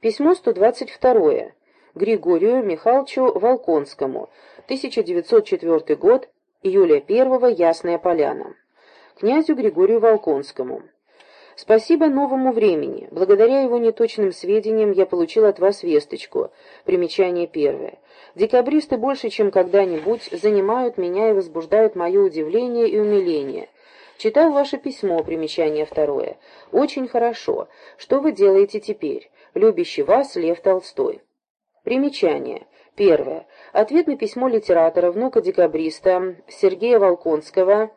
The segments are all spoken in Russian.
Письмо 122. Григорию Михайловичу Волконскому. 1904 год. Июля 1. Ясная Поляна. Князю Григорию Волконскому. Спасибо новому времени. Благодаря его неточным сведениям я получил от вас весточку. Примечание первое. Декабристы больше, чем когда-нибудь, занимают меня и возбуждают мое удивление и умиление. Читал ваше письмо, примечание второе. Очень хорошо. Что вы делаете теперь? Любящий вас Лев Толстой. Примечание. Первое. Ответ на письмо литератора, внука декабриста Сергея Волконского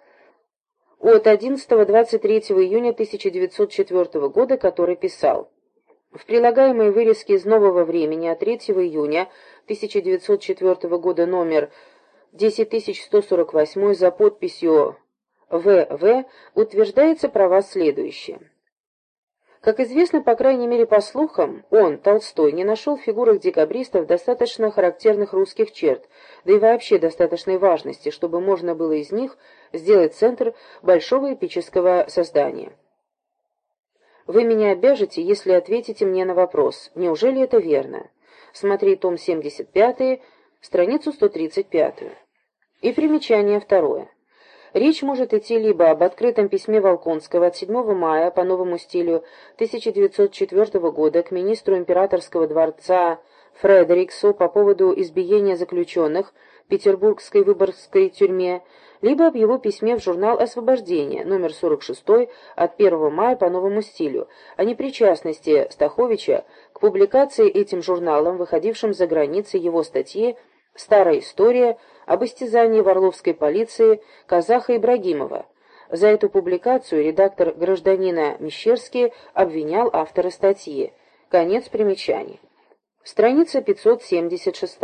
от 11-23 июня 1904 года, который писал. В прилагаемой вырезке из «Нового времени» от 3 июня 1904 года номер 10148 за подписью В.В. утверждается про следующее. Как известно, по крайней мере по слухам, он, Толстой, не нашел в фигурах декабристов достаточно характерных русских черт, да и вообще достаточной важности, чтобы можно было из них сделать центр большого эпического создания. Вы меня обяжете, если ответите мне на вопрос, неужели это верно? Смотри том 75, страницу 135. И примечание второе. Речь может идти либо об открытом письме Волконского от 7 мая по новому стилю 1904 года к министру императорского дворца Фредериксу по поводу избиения заключенных в Петербургской выборгской тюрьме, либо об его письме в журнал «Освобождение», номер 46 от 1 мая по новому стилю, о непричастности Стаховича к публикации этим журналом, выходившим за границы его статьи «Старая история», об истязании в Орловской полиции казаха Ибрагимова. За эту публикацию редактор гражданина Мещерский обвинял автора статьи. Конец примечаний. Страница 576.